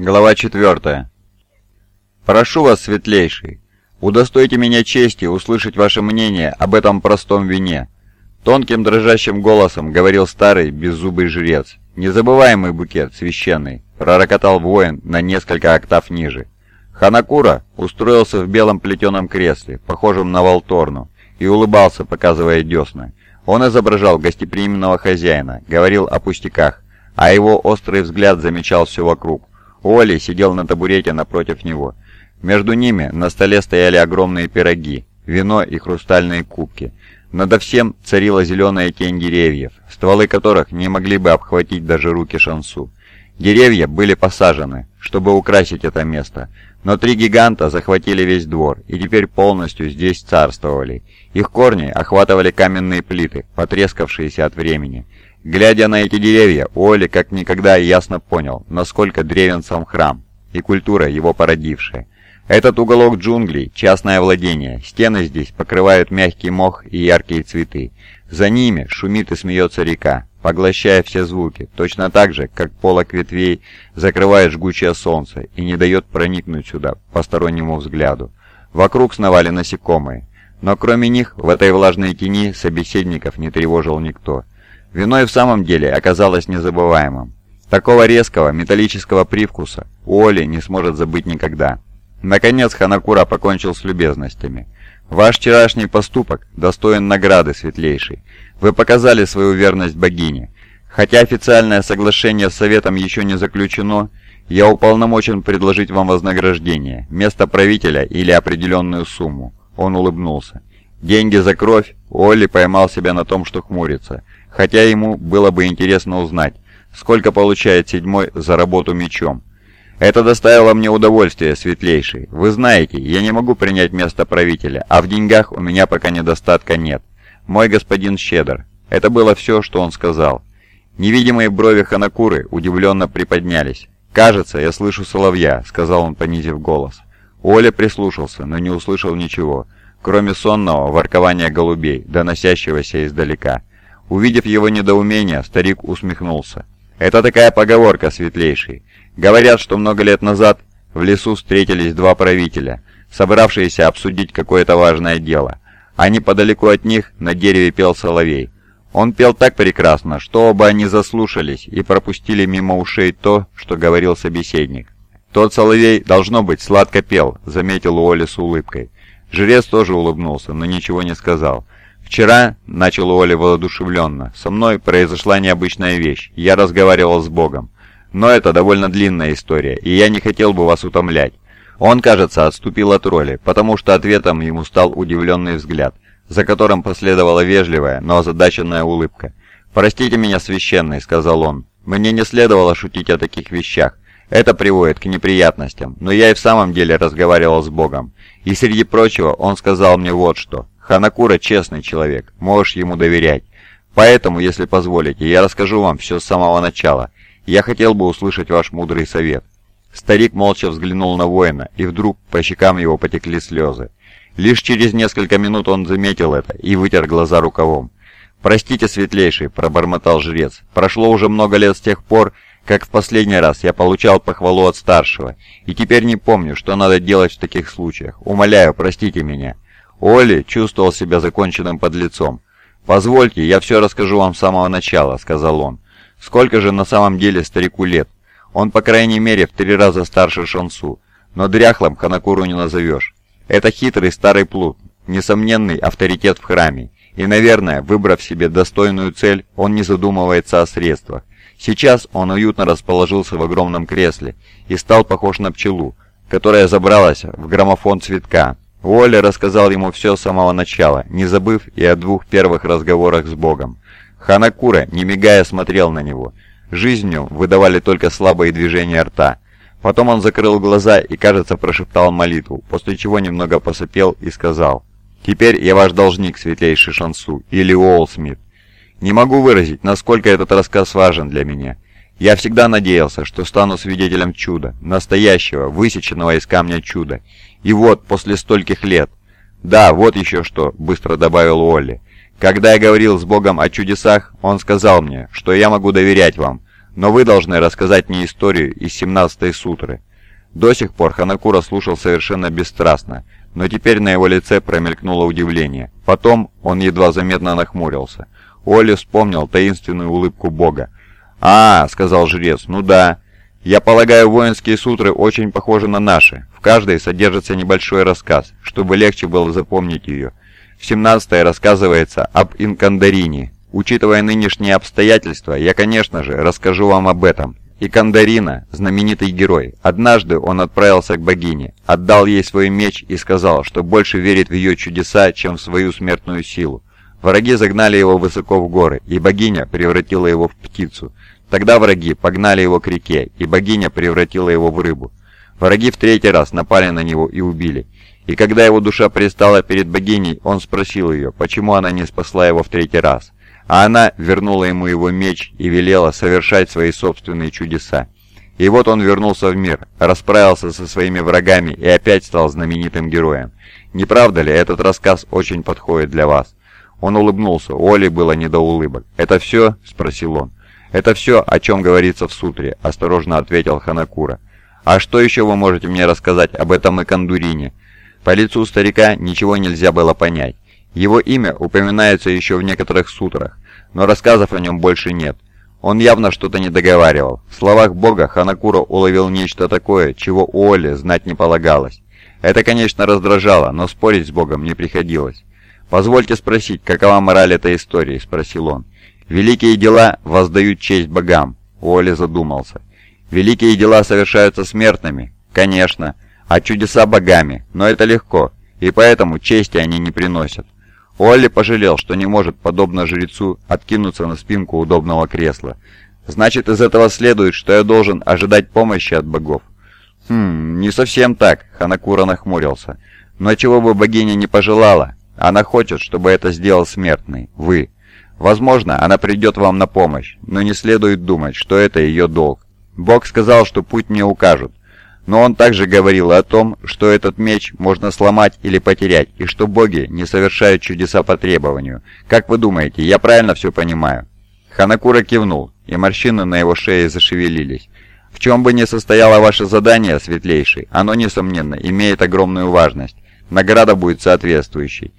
Глава 4. «Прошу вас, светлейший, удостойте меня чести услышать ваше мнение об этом простом вине», тонким дрожащим голосом говорил старый беззубый жрец. «Незабываемый букет, священный», пророкотал воин на несколько октав ниже. Ханакура устроился в белом плетеном кресле, похожем на волторну, и улыбался, показывая десна. Он изображал гостеприимного хозяина, говорил о пустяках, а его острый взгляд замечал все вокруг. Оли сидел на табурете напротив него. Между ними на столе стояли огромные пироги, вино и хрустальные кубки. Надо всем царила зеленая тень деревьев, стволы которых не могли бы обхватить даже руки Шансу. Деревья были посажены, чтобы украсить это место, но три гиганта захватили весь двор и теперь полностью здесь царствовали. Их корни охватывали каменные плиты, потрескавшиеся от времени. Глядя на эти деревья, Оли как никогда ясно понял, насколько древен сам храм и культура, его породившая. Этот уголок джунглей – частное владение, стены здесь покрывают мягкий мох и яркие цветы. За ними шумит и смеется река, поглощая все звуки, точно так же, как полок ветвей закрывает жгучее солнце и не дает проникнуть сюда постороннему взгляду. Вокруг сновали насекомые, но кроме них в этой влажной тени собеседников не тревожил никто – Вино и в самом деле оказалось незабываемым. Такого резкого металлического привкуса Уолли не сможет забыть никогда. Наконец Ханакура покончил с любезностями. «Ваш вчерашний поступок достоин награды, светлейший. Вы показали свою верность богине. Хотя официальное соглашение с Советом еще не заключено, я уполномочен предложить вам вознаграждение, место правителя или определенную сумму». Он улыбнулся. «Деньги за кровь?» Олли поймал себя на том, что хмурится хотя ему было бы интересно узнать, сколько получает седьмой за работу мечом. Это доставило мне удовольствие, светлейший. Вы знаете, я не могу принять место правителя, а в деньгах у меня пока недостатка нет. Мой господин щедр. Это было все, что он сказал. Невидимые брови Ханакуры удивленно приподнялись. «Кажется, я слышу соловья», — сказал он, понизив голос. Оля прислушался, но не услышал ничего, кроме сонного воркования голубей, доносящегося издалека. Увидев его недоумение, старик усмехнулся. «Это такая поговорка, светлейший. Говорят, что много лет назад в лесу встретились два правителя, собравшиеся обсудить какое-то важное дело. А неподалеку от них на дереве пел соловей. Он пел так прекрасно, что оба они заслушались и пропустили мимо ушей то, что говорил собеседник. «Тот соловей, должно быть, сладко пел», — заметил Уолли с улыбкой. Жрец тоже улыбнулся, но ничего не сказал. «Вчера», — начал Оля воодушевленно, — «со мной произошла необычная вещь. Я разговаривал с Богом. Но это довольно длинная история, и я не хотел бы вас утомлять». Он, кажется, отступил от роли, потому что ответом ему стал удивленный взгляд, за которым последовала вежливая, но озадаченная улыбка. «Простите меня, священный», — сказал он. «Мне не следовало шутить о таких вещах. Это приводит к неприятностям, но я и в самом деле разговаривал с Богом. И среди прочего он сказал мне вот что. Ханакура честный человек, можешь ему доверять. Поэтому, если позволите, я расскажу вам все с самого начала. Я хотел бы услышать ваш мудрый совет». Старик молча взглянул на воина, и вдруг по щекам его потекли слезы. Лишь через несколько минут он заметил это и вытер глаза рукавом. «Простите, светлейший», — пробормотал жрец, — «прошло уже много лет с тех пор, как в последний раз я получал похвалу от старшего, и теперь не помню, что надо делать в таких случаях. Умоляю, простите меня». Оли чувствовал себя законченным подлецом. «Позвольте, я все расскажу вам с самого начала», — сказал он. «Сколько же на самом деле старику лет? Он, по крайней мере, в три раза старше Шансу, но дряхлым Ханакуру не назовешь. Это хитрый старый плут, несомненный авторитет в храме, и, наверное, выбрав себе достойную цель, он не задумывается о средствах. Сейчас он уютно расположился в огромном кресле и стал похож на пчелу, которая забралась в граммофон цветка, Уолли рассказал ему все с самого начала, не забыв и о двух первых разговорах с Богом. Ханакура, не мигая, смотрел на него. Жизнью выдавали только слабые движения рта. Потом он закрыл глаза и, кажется, прошептал молитву, после чего немного посопел и сказал «Теперь я ваш должник, светлейший Шансу, или Уолл-Смит. Не могу выразить, насколько этот рассказ важен для меня. Я всегда надеялся, что стану свидетелем чуда, настоящего, высеченного из камня чуда. И вот, после стольких лет... Да, вот еще что, быстро добавил Уолли. Когда я говорил с Богом о чудесах, он сказал мне, что я могу доверять вам, но вы должны рассказать мне историю из 17-й сутры». До сих пор Ханакура слушал совершенно бесстрастно, но теперь на его лице промелькнуло удивление. Потом он едва заметно нахмурился. Оли вспомнил таинственную улыбку Бога. «А, — сказал жрец, — ну да. Я полагаю, воинские сутры очень похожи на наши. В каждой содержится небольшой рассказ, чтобы легче было запомнить ее. В 17-й рассказывается об Инкандарине. Учитывая нынешние обстоятельства, я, конечно же, расскажу вам об этом. Икандарина – знаменитый герой. Однажды он отправился к богине, отдал ей свой меч и сказал, что больше верит в ее чудеса, чем в свою смертную силу. Враги загнали его высоко в горы, и богиня превратила его в птицу. Тогда враги погнали его к реке, и богиня превратила его в рыбу. Враги в третий раз напали на него и убили. И когда его душа пристала перед богиней, он спросил ее, почему она не спасла его в третий раз. А она вернула ему его меч и велела совершать свои собственные чудеса. И вот он вернулся в мир, расправился со своими врагами и опять стал знаменитым героем. Не правда ли, этот рассказ очень подходит для вас? Он улыбнулся, у Оли было не до улыбок. «Это все?» – спросил он. «Это все, о чем говорится в сутре», – осторожно ответил Ханакура. «А что еще вы можете мне рассказать об этом Икандурине?» По лицу старика ничего нельзя было понять. Его имя упоминается еще в некоторых сутрах, но рассказов о нем больше нет. Он явно что-то не договаривал. В словах Бога Ханакура уловил нечто такое, чего у Оли знать не полагалось. Это, конечно, раздражало, но спорить с Богом не приходилось. «Позвольте спросить, какова мораль этой истории?» – спросил он. «Великие дела воздают честь богам», – Оли задумался. «Великие дела совершаются смертными?» «Конечно. А чудеса богами. Но это легко, и поэтому чести они не приносят». Олли пожалел, что не может, подобно жрецу, откинуться на спинку удобного кресла. «Значит, из этого следует, что я должен ожидать помощи от богов?» «Хм, не совсем так», — Ханакура нахмурился. «Но чего бы богиня не пожелала, она хочет, чтобы это сделал смертный, вы. Возможно, она придет вам на помощь, но не следует думать, что это ее долг. Бог сказал, что путь мне укажут. Но он также говорил о том, что этот меч можно сломать или потерять, и что боги не совершают чудеса по требованию. Как вы думаете, я правильно все понимаю?» Ханакура кивнул, и морщины на его шее зашевелились. «В чем бы ни состояло ваше задание, светлейший, оно, несомненно, имеет огромную важность. Награда будет соответствующей.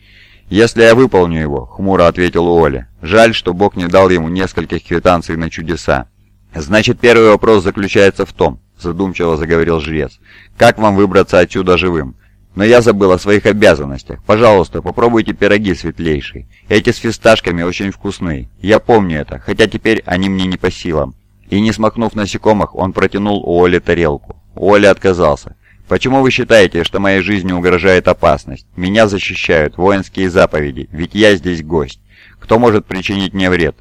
«Если я выполню его», — хмуро ответил Уолли. «Жаль, что Бог не дал ему нескольких квитанций на чудеса». «Значит, первый вопрос заключается в том», — задумчиво заговорил жрец. «Как вам выбраться отсюда живым? Но я забыл о своих обязанностях. Пожалуйста, попробуйте пироги светлейшие. Эти с фисташками очень вкусные. Я помню это, хотя теперь они мне не по силам». И не смахнув насекомых, он протянул Уолли тарелку. Уолли отказался. «Почему вы считаете, что моей жизни угрожает опасность? Меня защищают воинские заповеди, ведь я здесь гость. Кто может причинить мне вред?»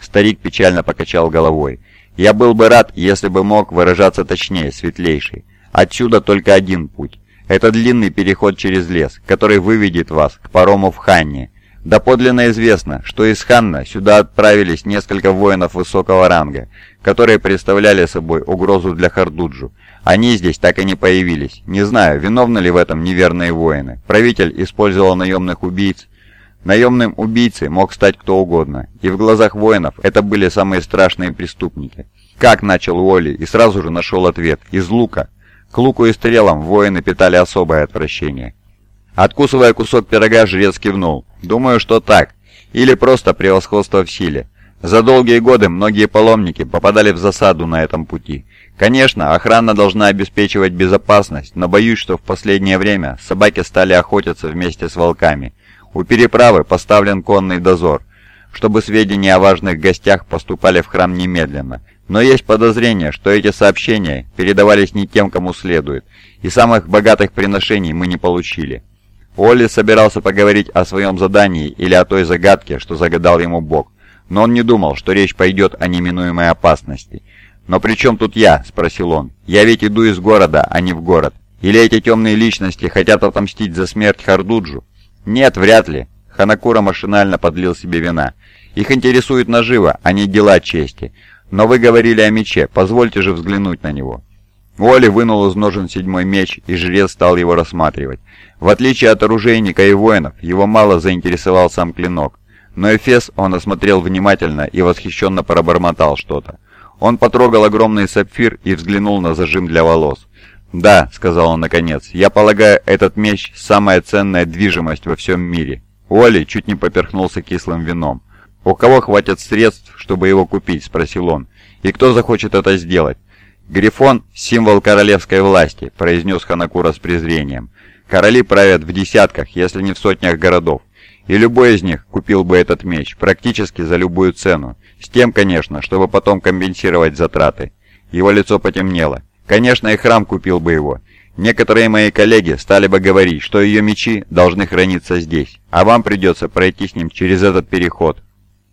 Старик печально покачал головой. «Я был бы рад, если бы мог выражаться точнее, светлейший. Отсюда только один путь. Это длинный переход через лес, который выведет вас к парому в Ханне. Доподлинно известно, что из Ханна сюда отправились несколько воинов высокого ранга, которые представляли собой угрозу для Хардуджу. Они здесь так и не появились. Не знаю, виновны ли в этом неверные воины. Правитель использовал наемных убийц. Наемным убийцей мог стать кто угодно, и в глазах воинов это были самые страшные преступники. Как начал Уолли и сразу же нашел ответ. Из лука. К луку и стрелам воины питали особое отвращение. Откусывая кусок пирога, жрец кивнул. «Думаю, что так. Или просто превосходство в силе. За долгие годы многие паломники попадали в засаду на этом пути. Конечно, охрана должна обеспечивать безопасность, но боюсь, что в последнее время собаки стали охотиться вместе с волками. У переправы поставлен конный дозор, чтобы сведения о важных гостях поступали в храм немедленно. Но есть подозрение, что эти сообщения передавались не тем, кому следует, и самых богатых приношений мы не получили. Олли собирался поговорить о своем задании или о той загадке, что загадал ему Бог, но он не думал, что речь пойдет о неминуемой опасности. «Но при чем тут я?» – спросил он. «Я ведь иду из города, а не в город. Или эти темные личности хотят отомстить за смерть Хардуджу?» «Нет, вряд ли». Ханакура машинально подлил себе вина. «Их интересует наживо, а не дела чести. Но вы говорили о мече, позвольте же взглянуть на него». Уолли вынул из ножен седьмой меч, и жрец стал его рассматривать. В отличие от оружейника и воинов, его мало заинтересовал сам клинок. Но Эфес он осмотрел внимательно и восхищенно пробормотал что-то. Он потрогал огромный сапфир и взглянул на зажим для волос. «Да», — сказал он наконец, — «я полагаю, этот меч — самая ценная движимость во всем мире». Уолли чуть не поперхнулся кислым вином. «У кого хватит средств, чтобы его купить?» — спросил он. «И кто захочет это сделать?» «Грифон — символ королевской власти», — произнес Ханакура с презрением. «Короли правят в десятках, если не в сотнях городов. И любой из них купил бы этот меч, практически за любую цену. С тем, конечно, чтобы потом компенсировать затраты. Его лицо потемнело. Конечно, и храм купил бы его. Некоторые мои коллеги стали бы говорить, что ее мечи должны храниться здесь, а вам придется пройти с ним через этот переход.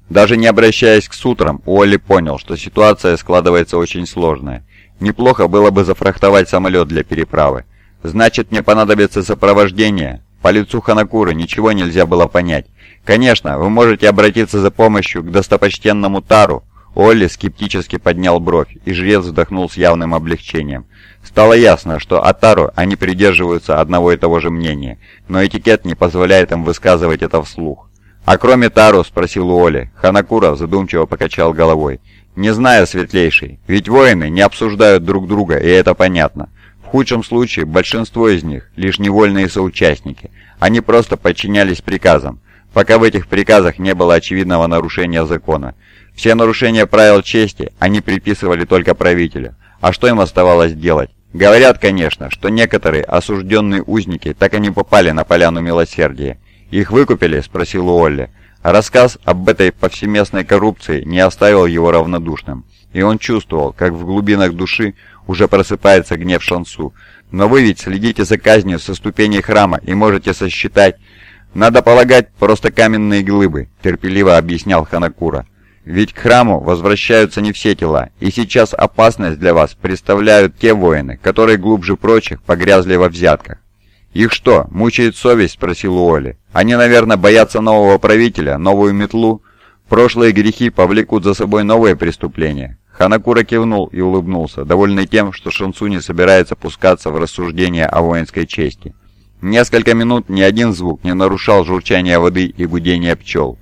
Даже не обращаясь к сутрам, Уолли понял, что ситуация складывается очень сложная. Неплохо было бы зафрахтовать самолет для переправы. Значит, мне понадобится сопровождение. По лицу Ханакуры ничего нельзя было понять. Конечно, вы можете обратиться за помощью к достопочтенному Тару. Олли скептически поднял бровь, и жрец вздохнул с явным облегчением. Стало ясно, что о Тару они придерживаются одного и того же мнения, но этикет не позволяет им высказывать это вслух. «А кроме Тару?» – спросил Уолли. Ханакура задумчиво покачал головой. «Не знаю, светлейший, ведь воины не обсуждают друг друга, и это понятно. В худшем случае большинство из них – лишь невольные соучастники. Они просто подчинялись приказам, пока в этих приказах не было очевидного нарушения закона. Все нарушения правил чести они приписывали только правителю. А что им оставалось делать? Говорят, конечно, что некоторые осужденные узники так и не попали на поляну милосердия. «Их выкупили?» – спросил Уолли. Рассказ об этой повсеместной коррупции не оставил его равнодушным, и он чувствовал, как в глубинах души уже просыпается гнев Шансу. Но вы ведь следите за казнью со ступеней храма и можете сосчитать. Надо полагать, просто каменные глыбы, терпеливо объяснял Ханакура. Ведь к храму возвращаются не все тела, и сейчас опасность для вас представляют те воины, которые глубже прочих погрязли во взятках. «Их что, мучает совесть?» – спросил Уолли. «Они, наверное, боятся нового правителя, новую метлу. Прошлые грехи повлекут за собой новые преступления. Ханакура кивнул и улыбнулся, довольный тем, что Шансу не собирается пускаться в рассуждения о воинской чести. Несколько минут ни один звук не нарушал журчания воды и гудения пчел.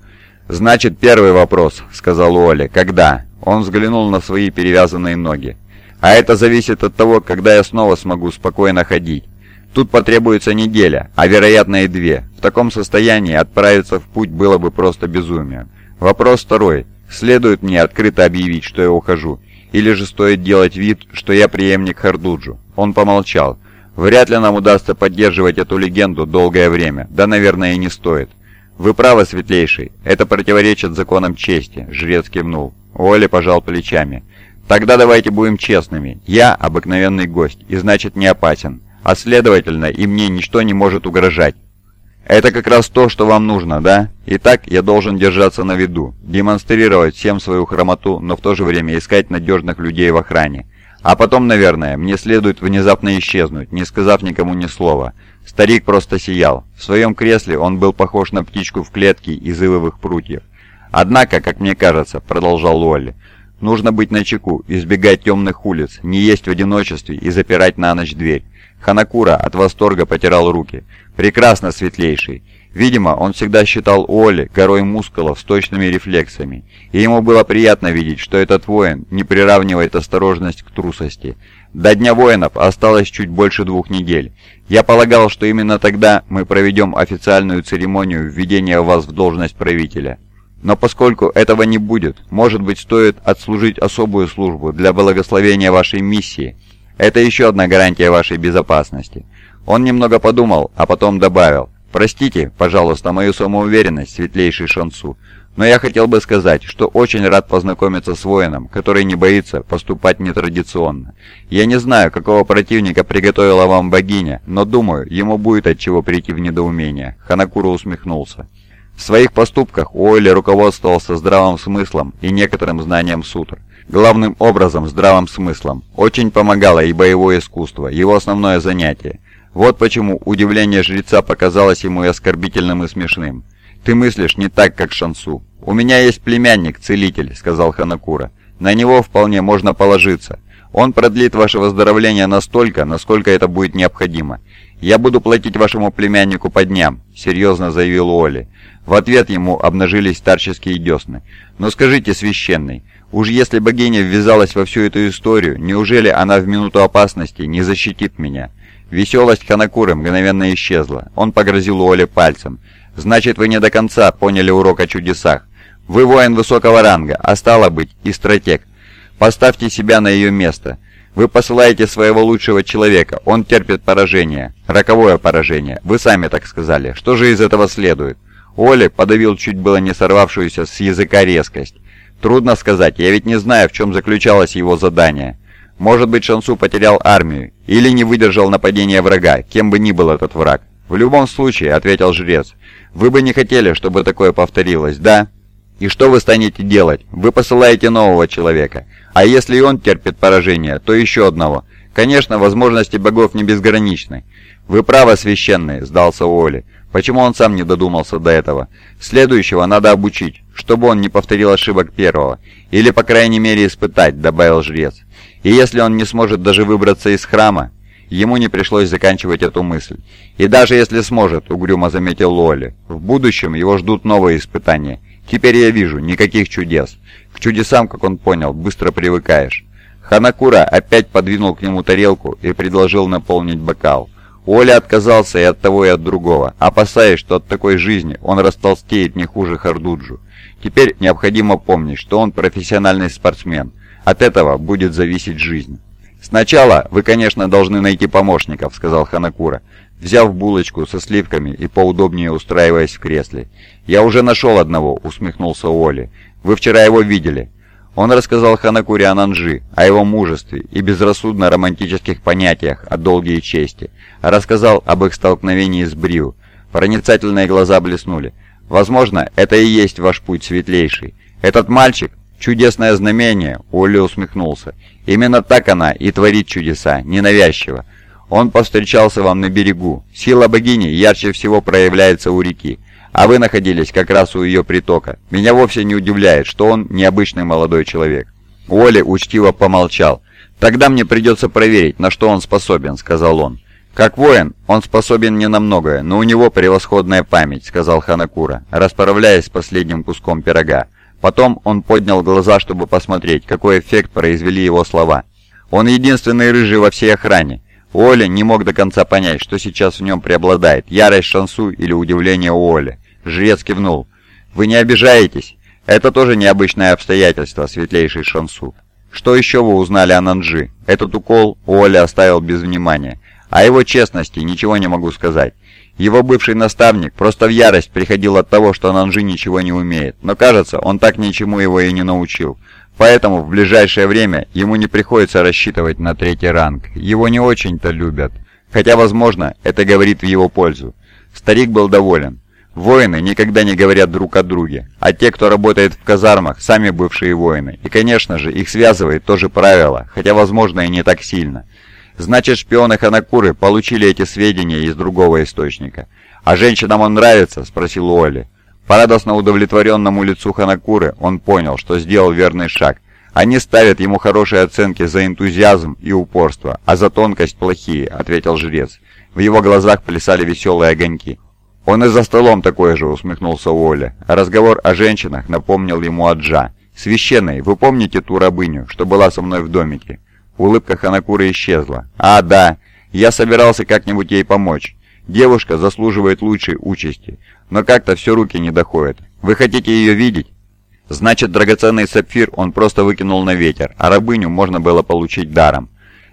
«Значит, первый вопрос», — сказал Уолли. «Когда?» Он взглянул на свои перевязанные ноги. «А это зависит от того, когда я снова смогу спокойно ходить. Тут потребуется неделя, а вероятно и две. В таком состоянии отправиться в путь было бы просто безумием. Вопрос второй. Следует мне открыто объявить, что я ухожу, или же стоит делать вид, что я преемник Хардуджу?» Он помолчал. «Вряд ли нам удастся поддерживать эту легенду долгое время, да, наверное, и не стоит». «Вы правы, Светлейший, это противоречит законам чести», — жрец кивнул. Оля пожал плечами. «Тогда давайте будем честными. Я обыкновенный гость, и значит не опасен, а следовательно, и мне ничто не может угрожать. Это как раз то, что вам нужно, да? Итак, я должен держаться на виду, демонстрировать всем свою хромоту, но в то же время искать надежных людей в охране. А потом, наверное, мне следует внезапно исчезнуть, не сказав никому ни слова. Старик просто сиял. В своем кресле он был похож на птичку в клетке из ивовых прутьев. «Однако, как мне кажется», — продолжал Уолли, — «нужно быть начеку, избегать темных улиц, не есть в одиночестве и запирать на ночь дверь. Ханакура от восторга потирал руки. «Прекрасно, светлейший!» Видимо, он всегда считал Уолли горой мускулов с точными рефлексами, и ему было приятно видеть, что этот воин не приравнивает осторожность к трусости. До Дня воинов осталось чуть больше двух недель. Я полагал, что именно тогда мы проведем официальную церемонию введения вас в должность правителя. Но поскольку этого не будет, может быть стоит отслужить особую службу для благословения вашей миссии – это еще одна гарантия вашей безопасности». Он немного подумал, а потом добавил. «Простите, пожалуйста, мою самоуверенность, светлейший Шансу, но я хотел бы сказать, что очень рад познакомиться с воином, который не боится поступать нетрадиционно. Я не знаю, какого противника приготовила вам богиня, но думаю, ему будет от чего прийти в недоумение». Ханакура усмехнулся. В своих поступках Уолли руководствовался здравым смыслом и некоторым знанием сутр. Главным образом здравым смыслом. Очень помогало и боевое искусство, его основное занятие. Вот почему удивление жреца показалось ему и оскорбительным, и смешным. «Ты мыслишь не так, как Шансу. У меня есть племянник, целитель», — сказал Ханакура. «На него вполне можно положиться. Он продлит ваше выздоровление настолько, насколько это будет необходимо. Я буду платить вашему племяннику по дням», — серьезно заявил Оли. В ответ ему обнажились старческие десны. «Но скажите, священный, Уж если богиня ввязалась во всю эту историю, неужели она в минуту опасности не защитит меня? Веселость Ханакуры мгновенно исчезла. Он погрозил Оле пальцем. «Значит, вы не до конца поняли урок о чудесах. Вы воин высокого ранга, а стало быть, и стратег. Поставьте себя на ее место. Вы посылаете своего лучшего человека, он терпит поражение. Роковое поражение. Вы сами так сказали. Что же из этого следует? Оля подавил чуть было не сорвавшуюся с языка резкость. Трудно сказать, я ведь не знаю, в чем заключалось его задание. Может быть, Шансу потерял армию, или не выдержал нападения врага, кем бы ни был этот враг. В любом случае, ответил жрец, вы бы не хотели, чтобы такое повторилось, да? И что вы станете делать? Вы посылаете нового человека. А если и он терпит поражение, то еще одного. Конечно, возможности богов не безграничны. Вы правы, священные, сдался Уолли. Почему он сам не додумался до этого? Следующего надо обучить, чтобы он не повторил ошибок первого. Или, по крайней мере, испытать, добавил жрец. И если он не сможет даже выбраться из храма, ему не пришлось заканчивать эту мысль. И даже если сможет, угрюмо заметил Лоли, в будущем его ждут новые испытания. Теперь я вижу, никаких чудес. К чудесам, как он понял, быстро привыкаешь. Ханакура опять подвинул к нему тарелку и предложил наполнить бокал. Оля отказался и от того, и от другого, опасаясь, что от такой жизни он растолстеет не хуже Хардуджу. Теперь необходимо помнить, что он профессиональный спортсмен. От этого будет зависеть жизнь. «Сначала вы, конечно, должны найти помощников», — сказал Ханакура взяв булочку со сливками и поудобнее устраиваясь в кресле. «Я уже нашел одного», — усмехнулся Уолли. «Вы вчера его видели». Он рассказал Ханакуре о Нанжи, о его мужестве и безрассудно-романтических понятиях о долге и чести. Рассказал об их столкновении с Бриу. Проницательные глаза блеснули. «Возможно, это и есть ваш путь светлейший. Этот мальчик — чудесное знамение», — Уолли усмехнулся. «Именно так она и творит чудеса, ненавязчиво. Он повстречался вам на берегу. Сила богини ярче всего проявляется у реки, а вы находились как раз у ее притока. Меня вовсе не удивляет, что он необычный молодой человек». Уолли учтиво помолчал. «Тогда мне придется проверить, на что он способен», — сказал он. «Как воин, он способен не на многое, но у него превосходная память», — сказал Ханакура, расправляясь с последним куском пирога. Потом он поднял глаза, чтобы посмотреть, какой эффект произвели его слова. «Он единственный рыжий во всей охране. Оля не мог до конца понять, что сейчас в нем преобладает, ярость Шансу или удивление Оли. Жрец кивнул. «Вы не обижаетесь? Это тоже необычное обстоятельство, светлейший Шансу. Что еще вы узнали о Нанджи? Этот укол Оля оставил без внимания. О его честности ничего не могу сказать. Его бывший наставник просто в ярость приходил от того, что Нанжи ничего не умеет, но кажется, он так ничему его и не научил. Поэтому в ближайшее время ему не приходится рассчитывать на третий ранг. Его не очень-то любят. Хотя, возможно, это говорит в его пользу. Старик был доволен. Воины никогда не говорят друг о друге, а те, кто работает в казармах, сами бывшие воины. И, конечно же, их связывает то же правило, хотя, возможно, и не так сильно. Значит, шпионы Ханакуры получили эти сведения из другого источника. «А женщинам он нравится?» – спросил Уолли. По радостно удовлетворенному лицу Ханакуры он понял, что сделал верный шаг. «Они ставят ему хорошие оценки за энтузиазм и упорство, а за тонкость плохие», — ответил жрец. В его глазах плясали веселые огоньки. «Он и за столом такой же», — усмехнулся Уолля. Разговор о женщинах напомнил ему Аджа. «Священный, вы помните ту рабыню, что была со мной в домике?» Улыбка Ханакуры исчезла. «А, да, я собирался как-нибудь ей помочь. Девушка заслуживает лучшей участи, но как-то все руки не доходят. Вы хотите ее видеть? Значит, драгоценный сапфир он просто выкинул на ветер, а рабыню можно было получить даром.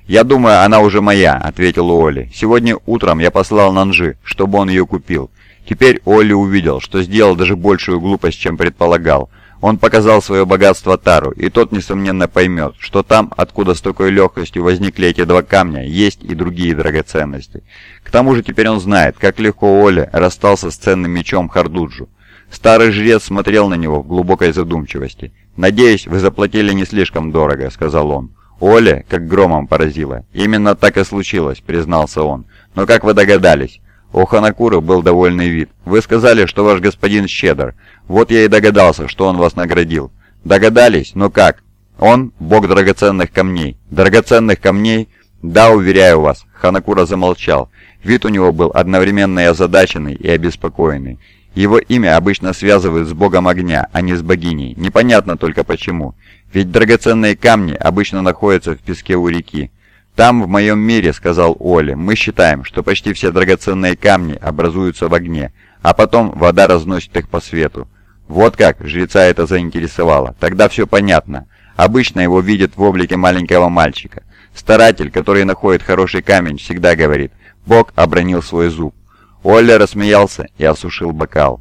«Я думаю, она уже моя», — ответил Оли. «Сегодня утром я послал Нанжи, чтобы он ее купил. Теперь Оли увидел, что сделал даже большую глупость, чем предполагал. Он показал свое богатство Тару, и тот, несомненно, поймет, что там, откуда с такой легкостью возникли эти два камня, есть и другие драгоценности. К тому же теперь он знает, как легко Оля расстался с ценным мечом Хардуджу. Старый жрец смотрел на него в глубокой задумчивости. «Надеюсь, вы заплатили не слишком дорого», — сказал он. Оля как громом поразила. «Именно так и случилось», — признался он. «Но как вы догадались?» У Ханакуры был довольный вид. «Вы сказали, что ваш господин щедр. Вот я и догадался, что он вас наградил». «Догадались? Но как?» «Он – бог драгоценных камней». «Драгоценных камней?» «Да, уверяю вас». Ханакура замолчал. Вид у него был одновременно и озадаченный, и обеспокоенный. Его имя обычно связывают с богом огня, а не с богиней. Непонятно только почему. Ведь драгоценные камни обычно находятся в песке у реки. «Там, в моем мире, — сказал Оля, — мы считаем, что почти все драгоценные камни образуются в огне, а потом вода разносит их по свету. Вот как жреца это заинтересовало. Тогда все понятно. Обычно его видят в облике маленького мальчика. Старатель, который находит хороший камень, всегда говорит «Бог обронил свой зуб». Олля рассмеялся и осушил бокал.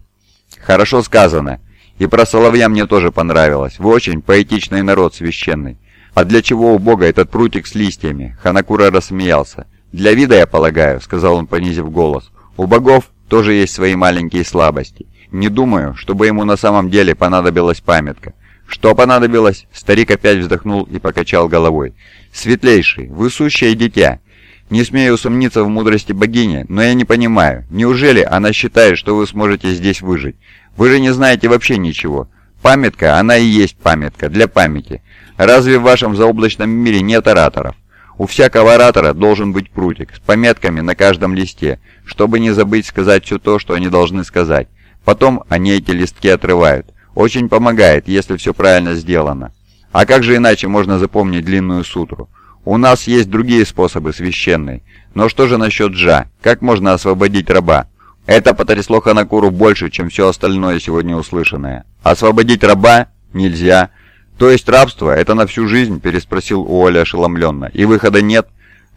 «Хорошо сказано. И про соловья мне тоже понравилось. Вы очень поэтичный народ священный. А для чего у Бога этот прутик с листьями?» Ханакура рассмеялся. «Для вида, я полагаю», — сказал он, понизив голос. «У богов тоже есть свои маленькие слабости. Не думаю, чтобы ему на самом деле понадобилась памятка. «Что понадобилось?» Старик опять вздохнул и покачал головой. «Светлейший, вы сущее дитя. Не смею усомниться в мудрости богини, но я не понимаю, неужели она считает, что вы сможете здесь выжить? Вы же не знаете вообще ничего. Памятка, она и есть памятка, для памяти. Разве в вашем заоблачном мире нет ораторов? У всякого оратора должен быть прутик с пометками на каждом листе, чтобы не забыть сказать все то, что они должны сказать. Потом они эти листки отрывают. Очень помогает, если все правильно сделано. А как же иначе можно запомнить длинную сутру? У нас есть другие способы священные. Но что же насчет Джа? Как можно освободить раба? Это потрясло Ханакуру больше, чем все остальное сегодня услышанное. Освободить раба? Нельзя. То есть рабство – это на всю жизнь? Переспросил Уолли ошеломленно. И выхода нет?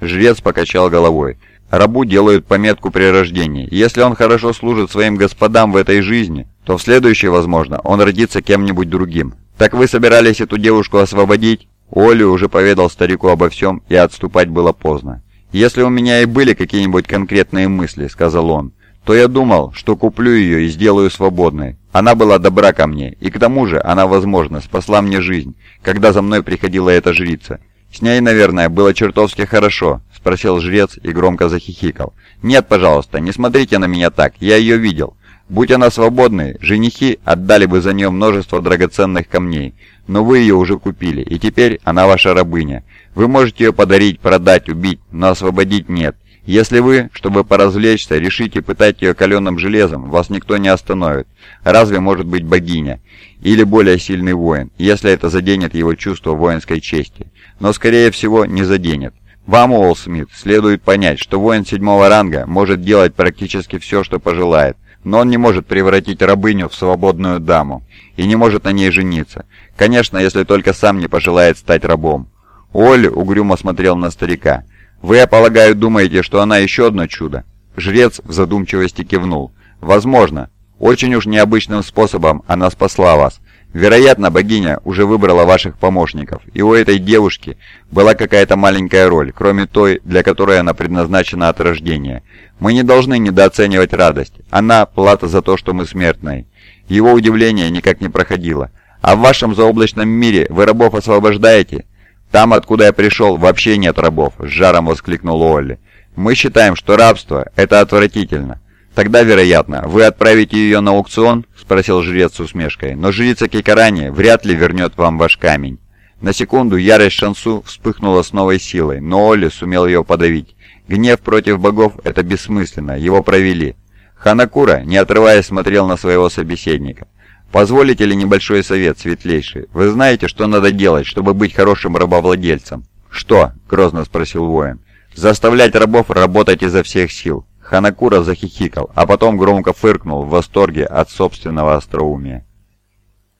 Жрец покачал головой. Рабу делают пометку при рождении. Если он хорошо служит своим господам в этой жизни, то в следующей, возможно, он родится кем-нибудь другим. Так вы собирались эту девушку освободить? Оли уже поведал старику обо всем, и отступать было поздно. «Если у меня и были какие-нибудь конкретные мысли», — сказал он, — «то я думал, что куплю ее и сделаю свободной. Она была добра ко мне, и к тому же она, возможно, спасла мне жизнь, когда за мной приходила эта жрица. С ней, наверное, было чертовски хорошо, спросил жрец и громко захихикал. «Нет, пожалуйста, не смотрите на меня так, я ее видел. Будь она свободной, женихи отдали бы за нее множество драгоценных камней, но вы ее уже купили, и теперь она ваша рабыня. Вы можете ее подарить, продать, убить, но освободить нет. Если вы, чтобы поразвлечься, решите пытать ее каленым железом, вас никто не остановит. Разве может быть богиня? Или более сильный воин, если это заденет его чувство воинской чести? Но, скорее всего, не заденет. Вам, Уолл-Смит, следует понять, что воин седьмого ранга может делать практически все, что пожелает, но он не может превратить рабыню в свободную даму и не может на ней жениться. Конечно, если только сам не пожелает стать рабом. Уолли угрюмо смотрел на старика. «Вы, я полагаю, думаете, что она еще одно чудо?» Жрец в задумчивости кивнул. «Возможно. Очень уж необычным способом она спасла вас. Вероятно, богиня уже выбрала ваших помощников, и у этой девушки была какая-то маленькая роль, кроме той, для которой она предназначена от рождения. Мы не должны недооценивать радость. Она – плата за то, что мы смертные. Его удивление никак не проходило. А в вашем заоблачном мире вы рабов освобождаете? Там, откуда я пришел, вообще нет рабов, с жаром воскликнул Олли. Мы считаем, что рабство – это отвратительно. «Тогда, вероятно, вы отправите ее на аукцион?» — спросил жрец с усмешкой. «Но жрица Кикарани вряд ли вернет вам ваш камень». На секунду ярость Шансу вспыхнула с новой силой, но Оли сумел ее подавить. Гнев против богов — это бессмысленно, его провели. Ханакура, не отрываясь, смотрел на своего собеседника. «Позволите ли небольшой совет, светлейший? Вы знаете, что надо делать, чтобы быть хорошим рабовладельцем?» «Что?» — грозно спросил воин. «Заставлять рабов работать изо всех сил. Ханакура захихикал, а потом громко фыркнул в восторге от собственного остроумия.